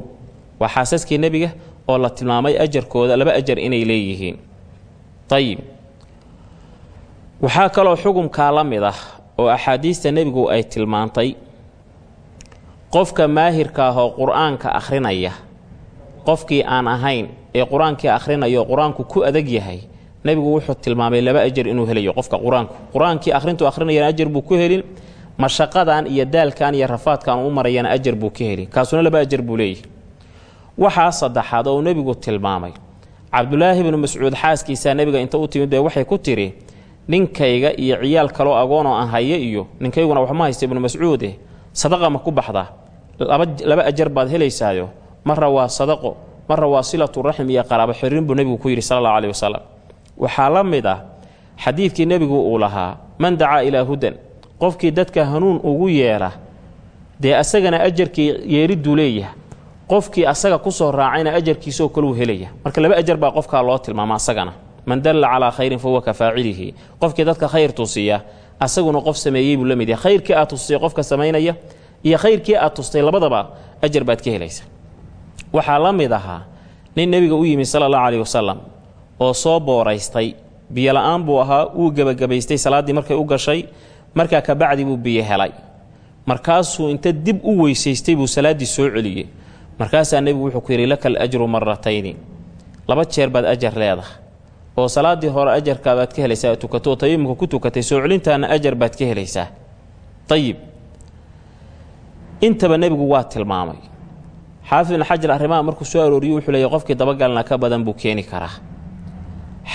waa xaasaskii nebiga oo la tilmaamay ajarkooda laba ajar inay leeyihiin. Ayib waxaa kaloo xugumkaa la mid ah oo axaadiista nebigu ay tilmaantay qofka maahirka ah oo qur'aanka akhrinaya qofkii aan ahayn ee qur'aankii akhrinaya oo qur'aanku ku adag yahay nebigu wuxuu tilmaamay laba ajar inuu helayo qofka qur'aanku. Qur'aankii akhrintu akhrinayana ajar buu ku helin mashaqadan iyo daalkan iyo rafaadkan u marayana ajar buu ka helin. Kaasuna laba ajar buu leeyahy waxaa saddexaad oo nebigu tilmaamay. Cabdulaahi bnu mascuud xaaskiisaa nebiga inta u timid bee waxay ku tidhi ninkayga iyo ciyaal kaloo agoonoo aan haye iyo ninkayguna waxma haysta ibnu mascuude sadaqa ma ku baxdaa laba ajar baad helaysaayo marra waa sadaqo marra waa silatu raxim iyo qaraabo xiriin buu nebigu ku yidhi sala allahu wasalam waxaa la mid ah xadiidkii nebigu uu lahaa man dacaa ilaa hudan qofkii dadka hanuun ugu yeedha dee asagana ajarkii yeeridduu leeyaha qofkii asaga ku soo raacayna ajarkiisaoo kaluu helaya. Marka laba ajar baa qofkaa loo tilmaama asagana. Man dalla calaa khayrin fa huwa ka faacilihi. Qofkii dadka khayr tusiya asaguna qof sameeyey buu la mid yahay khayrkii aad tustay qofka samaynaya iyo khayrkii aad tustay labadaba ajar baad ka helaysa waxaa la mid ahaa nin nebiga u yimi sala allahu caleyh wasalam oo soo booraystay biyola'aan buu ahaa wuu gebagabaystay salaaddii markay u gashay markaa kabacdi buu biyo helay. Markaasuu inta dib u weysaystay buu salaaddii soo celiyey. Markaasaa nebigu wuxuu ku yidhi laka alajru maratayni laba jeer baad ajar leedahay oo salaaddii hore ajarkaabaad ka helaysaa ee tukatoo ku tukatay soo celintaana ajar baad ka helaysaa. Ayib intaba nebigu waa tilmaamay. Xaafid ibn xajar arrimaha markuu soo arooriyo wuxuu leeyahy qofkii dabagalna ka badan buu keeni karaa.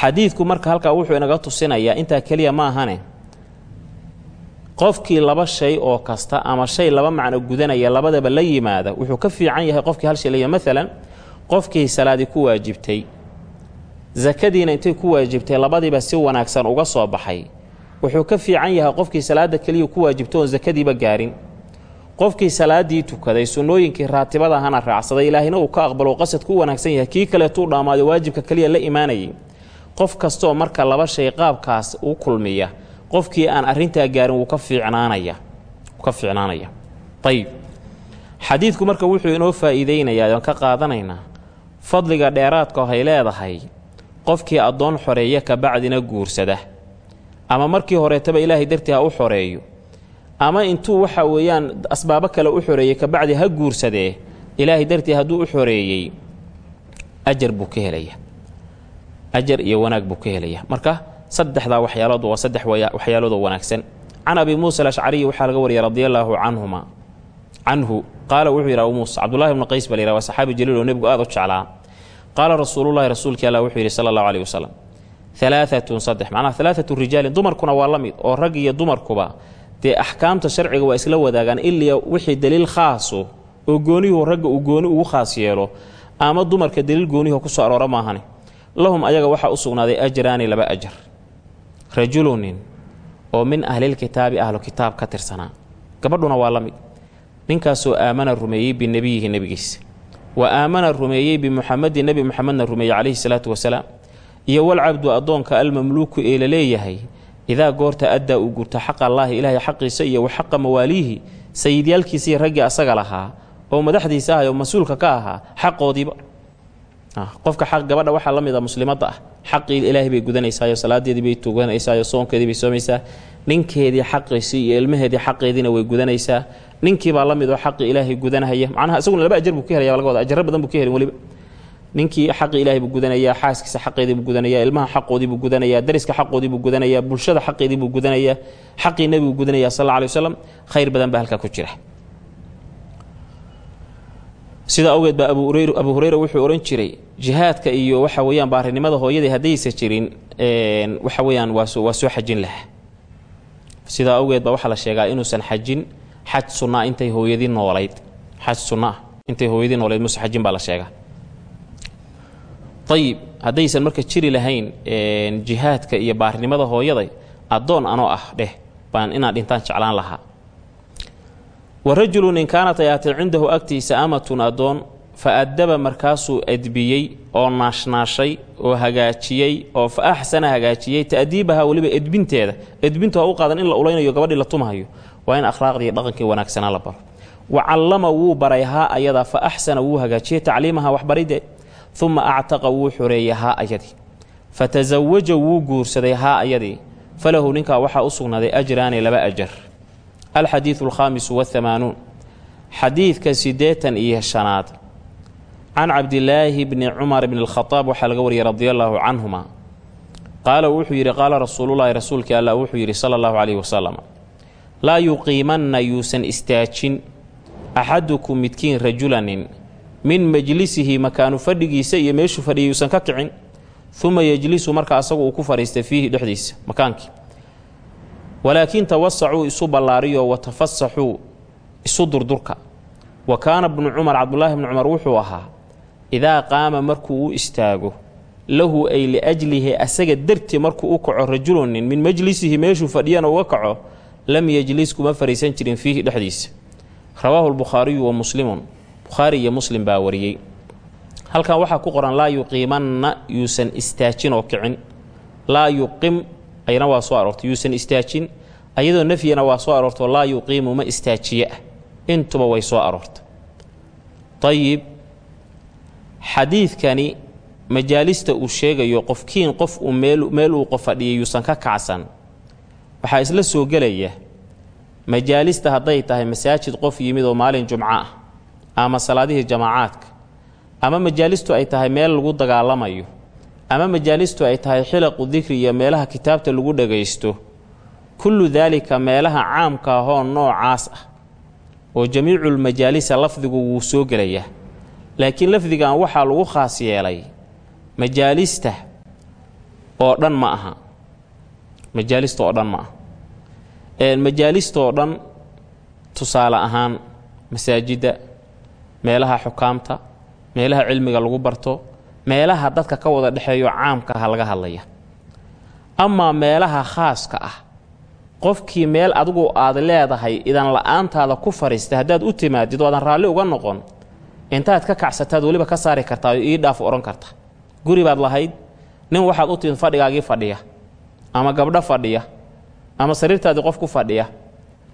Xadiidku marka halkaa wuxuu inaga tusinayaa intaa keliya ma ahane qofkii laba shay oo kasta ama shay laba macno gudanaya labadaba la yimaada wuxuu ka fiican yahay qofkii hal shay la yimaada maalan qofkii salaadii ku waajibtay sakadiina intay ku waajibtay labadiiba si wanaagsan uga soo baxay wuxuu ka fiican yahay qofkii salaadda keliya ku waajibta oon sakadiiba gaarin qofkii salaaddii tukaday sunnooyinkii raatibada ahana raacsaday ilaahina uu ka aqbalo qasadku u wanaagsan yahay kii kaleetuu dhammaaday waajibka keliya la imaanayay. Qof kastooo marka laba shay qaabkaas u kulmiya qofkii aan arrintaa gaarin wuu ka fiicnaanaya ayib xadiidku marka wuxuu inoo faa'iideynayaa oon ka qaadanaynaa fadliga dheeraadka hay leedahay qofkii addoon xoreeya kabacdina guursada. Ama markii horeetaba ilaahay dartii ha u xoreeyo ama intuu waxa weeyaan asbaabo kale u xoreeyey kabacdi ha guursadee ilaahay dartii hadduu u xoreeyey ajar buu ka helaya ajar iyo wanaag buu ka helaya marka saddexdaa waxyaalood waa saddex waxyaaloodoo wanaagsan. Can abi muusa alashcariyi waxaa laga wariyay radi allaahu canhuma. Canhu qaala wuxuu yidhi muusa cabdullahi bnu qays baa la yidhaha waa saxaabi jaliil oo nebigu aad u jeclaa. Qaala rasuulullahi rasuulkii allah wuxuu yidhi sala allahu aleyh wasalam alaaatun saddex macnaha alaaatu rijaalin dumarkuna waa la mid oo rag iyo dumarkuba dee axkaamta sharciga waa isla wadaagaan iliya wixii daliil khaaso oo gooniyuhu ragga uu gooni ugu khaas yeelo ama dumarka daliil gooniyaho ku soo aroora maahane lahum ayaga waxaa u sugnaaday ajraani laba ajar rajulunin oo min ahlilkitaabi ahlu kitaab ka tirsanaa gabadhuna waa la mid. Ninkaasoo aamana rumeeyey binebiyihi nebigiisa. Wa aamana rumeeyey bimuxamedin nebi muxamedna rumeeyey calayhi salaatu wasalaam. Iyo walcabdu addoonka almamluuku ee la leeyahay idaa goorta addaa uu gurta xaqa allaahi ilaahay xaqiisa iyo wa xaqa mawaaliihi sayidyaalkiisii raggii asaga lahaa oo madaxdiisa ah oo mas'uulka ka ahaa xaqoodiiba qofka xaq gabadha waxaa la mid a muslimadda ah xaqii ilaahay bay gudanaysaayoo salaadeedii bay tuganaysaayoo soonkeedii bay soomaysaa ninkeedii xaqiisii iyo ilmaheedii xaqeediina way gudanaysaa ninkiibaa la mid oo xaqii ilaahay gudanahaya macnaha isaguna laba ajar buu ka helaya laga wada ajaro badan buu ka ninkii xaqii ilaahay buu gudanayaa xaaskiisa xaqeedii buu gudanayaa ilmaha xaqoodii buu gudanayaa dariska xaqoodii buu gudanayaa bulshada xaqeedii buu gudanayaa xaqii nebigu gudanayaa sal alla wasalam khayr badan baa halkaa ku jira. Sidaa awgeed baa abu hureyra wuxuu odhan jiray jihaadka iyo waxa weeyaan baarinimada hooyadii haddaysa jirin waxa weeyaan waa soo xajin lahaa. Sidaa awgeed baa waxaa la sheegaa inuusan xajin xaj sunnaa intay hooyadii noolayd xaj sunnaah intay hooyadii noolayd muuse xajin baa la sheegaa ayib haddaysan marka jiri lahayn jihaadka iyo baarinimada hooyaday addoon anoo ah dheh baan inaan dhintaan jeclaan lahaa. Wa rajulun in kaanat ayaatay cindahu agtiisa amatun addoon fa addaba markaasuu edbiyey oo naashnaashay oo hagaajiyey oo fa axsana hagaajiyey ta'diibaha weliba edbinteeda edbintu ha u qaadan in la ulaynayo gabadhii la tumahayo. Waa in akhlaaqdii dhaqankii wanaagsanaa la baro. Wa callama wuu baray haa ayada fa axsana wuu hagaajiyey tacliimaha waxbaridee uma actaqa wuu xoreeyey haa ayadii fatasawaja wuu guursaday haa ayadii falahu ninkaa waxaa u sugnaaday ajraani laba ajar. Alxadiidu alkhaamisu wahamaanuun xadiidka siddeetan iyo shanaad. Can cabdilaahi bni cumar bni alkhadaab waxaa laga wariyey radi allaahu canhuma. Qaala wuxuu yidhi qaala rasuulullaahi rasuulkii allah wuxuu yidhi sala allahu calayhi wasalam laa yuqiimanna yuusan istaajin. Axadukum midkiin rajulanin min majlisihi makaanu fadhigiisa iyo meeshuu fadhiyay yuusan ka kicin uma yejlisu marka asagu uu ku fadhiistay fiihi dhexdiisa makaankii. Walaakiin tawasacuu isu ballaariyo wa tafasaxuu isu durdurka. Wa kaana bnu cumar cabdulaahi bnu cumar wuxuu ahaa idaa qaama markuu u istaago lahu ay liajlihi asaga dartii markuu u kaco rajulunin min majlisihi meeshuu fadhiyana uga kaco lam yejlis kuma fariisan jirin fiihi dhexdiisa. Rawaahu lbukhaariyu wa muslimun bukhaari iyo muslim baa wariyey. Halkan waxaa ku qoran laa yuqiimanna yuusan istaajin oo kicin. Laa yuqim ayna waa soo aroortay yuusan istaajin. Ayadoo nafyina waa soo aroortoo laa yuqiimu ma istaajiye ah. Intuba way soo aroortay. Ayib xadiidkani majaalista uu sheegayo qofkiin qof uu meel uu qof fadhiyay yuusan ka kacsan. Waxaa isla soo gelaya majaalista hadday tahay masaajid qof yimid oo maalin jumco ah ama salaadihii jamaacaadka ama majaalistu ay tahay meel lagu dagaalamayo ama majaalistu ay tahay xilaqu dikri iyo meelaha kitaabta lagu dhagaysto kullu daalika meelaha caamka ahoo noocaas ah oo jamiiculmajaalisa lafdigu wuu soo gelayaa. Laakiin lafdigan waxaa lagu khaas yeelay majaalista oo dhan ma aha. Majaalista oo dhan ma aha. Majaalista oo dhan tusaale ahaan masaajidda meelaha xukaamta meelaha cilmiga lagu barto meelaha dadka ka wada dhexeeyo caamka aha laga hadlaya. Amaa meelaha khaaska ah qofkii meel adigu aad leedahay idan la'aantaada ku fadhiistay haddaad u timaadid oo aadan raalli uga noqon intaad ka kacsataad weliba ka saari kartaa oo ii dhaaf odhan karta. Guri baad lahayd nin waxaad u timid fadhigaagii fadhiya ama gabdho fadhiya ama sariirtaadii qof ku fadhiya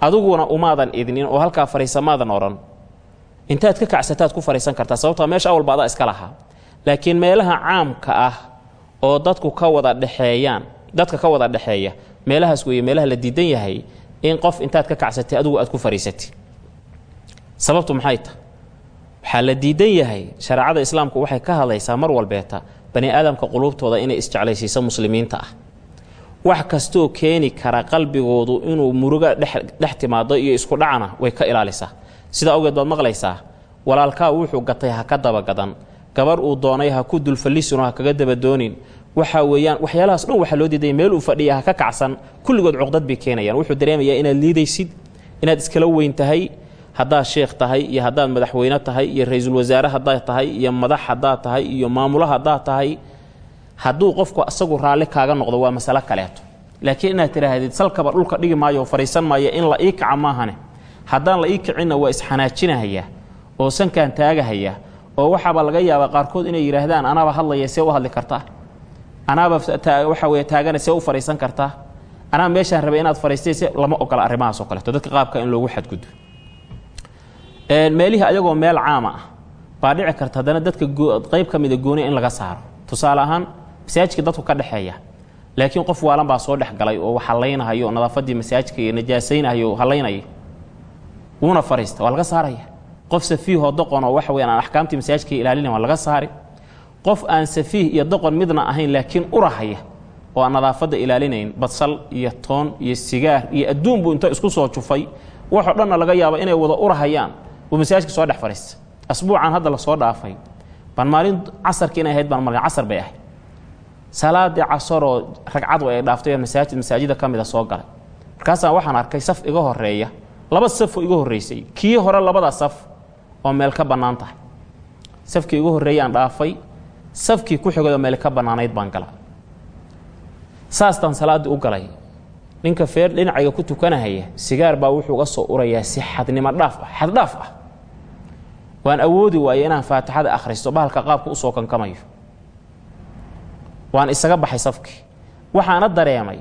adiguna umaadan idnin oo halkaa fadhiisamaadan odhan intaad ka kacsataad ku fadhiisan kartaa sababtaa meesha awalba adaa iska lahaa. Laakiin meelaha caamka ah oo dadku ka wada dhexeeyaan dadka ka wada dhexeeya meelahaas weeye meelaha la diidan yahay in qof intaad ka kacsatay adigu aad ku fadhiisatay sababtu maxay tahay? Waxaa la diidan yahay shareecada islaamku waxay ka hadlaysaa mar walbeeta bani aadamka quluubtooda inay isjeclaysiiso muslimiinta ah. Wax kastoo keeni kara qalbigoodu inuu muruga dhex timaado iyo isku dhacna way ka ilaalisaa sidaa awgeed baad maqlaysaa walaalkaa wuxuu gatay ha ka dabagadan. Gabar uu doonay ha ku dulfallisino ha kaga dabadoonin waxa weeyaan waxyaalahaas dhan waxaa loo diidaya meel uu fadhiya ha ka kacsan kulligood cuqdad bay keenayaan. Wuxuu dareemayaa inaad liidaysid inaad iskala weyn tahay haddaad sheekh tahay iyo haddaad madaxweyne tahay iyo ra'iisul wasaare haddaad tahay iyo madax haddaad tahay iyo maamulo haddaad tahay. Hadduu qofku asagu raalli kaaga noqdo waa masalo kaleeto. Laakiin inaad tidhaahdid salkaba dhulka dhigi maayo oo fadhiisan maayo in la ii kaca maahane haddaan la ii kicinna waa isxanaajinahaya oo sankaan taagahaya oo waxaaba laga yaabaa qaarkood inay yidhaahdaan anaaba hadlaya see u hadli kartaa. Anaaba waxa weye taagana see u fadhiisan kartaa. Anaa meeshaan rabay inaad fadhiistay lama ogola arrimahaas oo kaleeto. Dadka qaabka in loogu xadgudbo. Meelihii ayagoo meel caama ah baa dhici karta haddana dadka qayb ka mida gooniya in laga saaro. Tusaale ahaan masaajidka dadku ka dhexeeya laakiin qof waalan baa soo dhex galay oo hallaynahayo nadaafadii masaajidka iyo najaasaynahayo hallaynaya wuuna fadhiista waa laga saaraya. Qof safiihoo doqon oo waxa weyaan aan axkaamtii masaajidka ilaalinayn waa laga saari. Qof aan safiih iyo doqon midna ahayn laakiin urahaya oo aan nadaafadda ilaalinayn badsal iyo toon iyo sigaar iyo adduunbu inta isku soo jufay. Waxoo dhanna laga yaaba inay wada urahayaan uu masaajidka soo dhex fadhiista asbuucan hadda la dhaafay. Baan maalin casarkii inay ahayd baan malin casar bay ahayd. Salaadii casaroo ragcadu ay dhaaftay oo masaajid masaajida ka mida soo galay. Markaasaan waxaan arkay saf iga horreeya laba safoo iga horreysay. Kii hore labada saf oo meel ka bannaan tahay. Safkii iga horreeyaan dhaafay safkii ku xigoodo meel ka bannaanayd baan gala saastaan salaaddii u galay. Ninka feer dhinacayga ku tukanahaya sigaar baa wuxuu ga soo urayaa si xadnimo dhaaf ah xaddhaaf ah. Waan awoodi waaye inaan faatixada akhristo bahalka qaabka u soo kankamayo. Waan isaga baxay safkii. Waxaana dareemay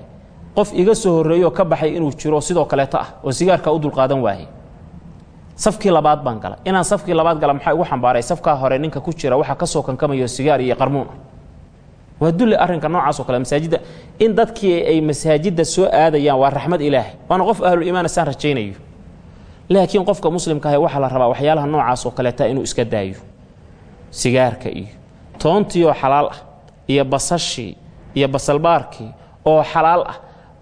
qof iga soo horreeyoo ka baxay inuu jiro sidoo kaleeto ah oo sigaarkaa u dulqaadan waayey safkii labaad baan gala inaan safkii labaad gala maxaa igu xambaaray? Safkaa hore ninka ku jira waxaa ka soo kankamayo sigaar iyo qarmuun. Waa dulli arrinka noocaas oo kale masaajidda. In dadkii ay masaajidda soo aadayaan waa raxmad ilaahay. Waana qof ahluliimaan saan rajaynayo. Laakiin qofka muslimka ahe waxaa la rabaa waxyaalaha noocaas oo kaleeta inuu iska daayo. Sigaarka iyo toontii oo xalaal ah iyo basashii iyo basalbaarkii oo xalaal ah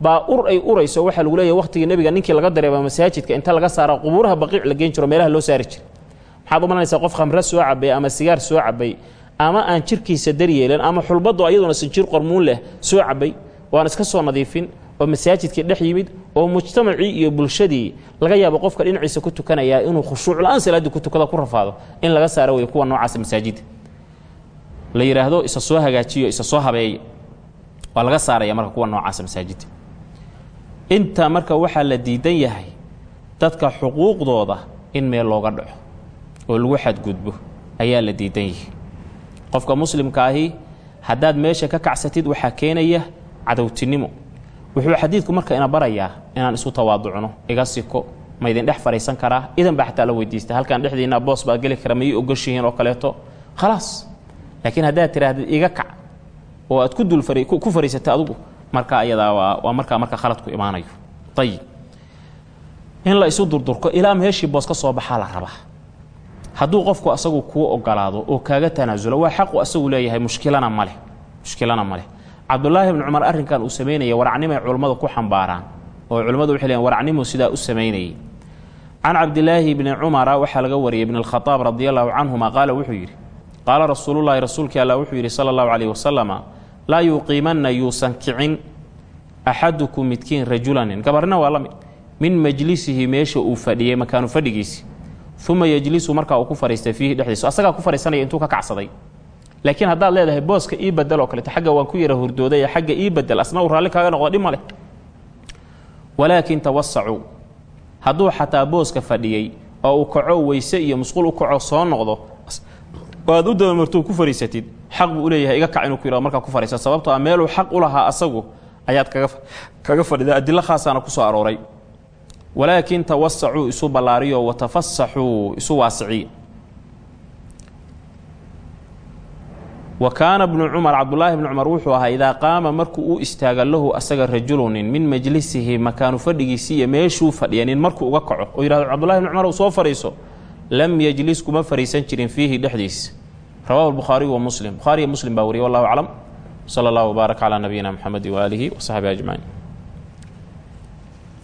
baa ur ay urayso waxaa lagu leeyahy waqtigii nebiga ninkii laga dareema masaajidka inta laga saara qubuuraha baqiic la geyn jiro meelaha loo saari jiray maxaad u malanaysaa qof khamre soo cabay ama sigaar soo cabay ama aan jirkiisa daryeelin ama xulbaddu ayaduna sinjir qormuun leh soo cabay waan iska soo nadiifin oo masaajidkii dhex yimid oo mujtamacii iyo bulshadii laga yaabo qofka dhinaciisa ku tukanayaa inuu khushuuc la'aan salaaddii ku tukado ku rafaado in laga saaro wey kuwa noocaasa masaajidda la yidhaahdo isa soo hagaajiyo isa soo habeeya waa laga saaraya marka kuwa noocaasa masaajidda intaa marka waxaa la diidan yahay dadka xuquuqdooda in meel looga dhaco oo lagu xadgudbo ayaa la diidan yahay. Qofka muslimka ahi haddaad meesha ka kacsatid waxaa keenaya cadowtinimo. Wuxuu xadiidku marka ina barayaa inaan isu tawaaducno iga siko ma idin dhex fadhiisan karaa idan baa xataa la weydiista. Halkaan dhexdiinna boos baa geli kara ma ii ogoshihiin oo kaleeto. Khalaas. Laakiin haddaad tidhaahdid iga kac oo aad ku dul ku fadhiisata adugu marka ayadaa waa markaa marka khaladku imaanayo. Ayib in la isu durdurko ilaa meeshii boos ka soo baxaa la rabaa. Hadduu qofku asagu kuu ogolaado oo kaaga tanaasulo waa xaqu asagu leeyahay mushkilana maleh mushkilana maleh cabdulaahi bni cumar arrinkan uu samaynaya waracnimay culummadu ku xambaaraan oo culimmadu waxay leeyiin waracnimu sidaa u samaynayay can cabdilaahi bni cumara waxaa laga wariyay ibn alkhadaab radi allahu canhuma qaala wuxuu yidhi qaala rasuulullaahi rasuulkii allah wuxuu yidhi sala allahu calayhi wasalama laa yuqiimanna yuusan kicin axadukum midkiin rajulanin. Gabarna waa la mid. Min majlisihi meesha uu fadhiyey makaanu fadhigiisi. Uma yejlisu markaa uu ku fadhiistay fiihi dhexdiisa. Asagaa ku fadhiisanaya intuu ka kacsaday. Laakiin haddaad leedahay booska ii badel oo kaleeto xagga waan ku yara hurdooday ee xagga ii badel asna uu raalli kaaga noqdo dhib ma leh. Walaakin tawasacuu hadduu xataa booska fadhiyey oo uu kaco weyse iyo musquul u kaco soo noqdo oo aad u dabamartuu ku fadhiisatid xaq buu u leeyahay iga kac inuu ku yihahdo markaa ku fadhiisa sababtoo ah meeluu xaq u lahaa asagu ayaad kaga fadhida adilo khaasaana ku soo arooray. Walaakin tawasacuu isu ballaariyo watafasaxuu isu waasiciya wa kaana bnu cumar cabdulaahi bni cumar wuxuu ahaa idaa qaama markuu u istaaga lahu asaga rajulunin min majlisihi makaanu fadhigiisii iyo meeshuu fadhiya nin markuu uga kaco. Oo yidhahdo cabdullahi bni cumar uu soo fadhiiso. Lam yejlis kuma fadhiisan jirin fiihi dhexdiisa rawahu lbukhaariyu wa muslim. Bukhaariya muslim baa wariyay wallahu aclam sala allah wbaarak calaa nabiyina mxamedi waaalihi wasaxbi ajmaciin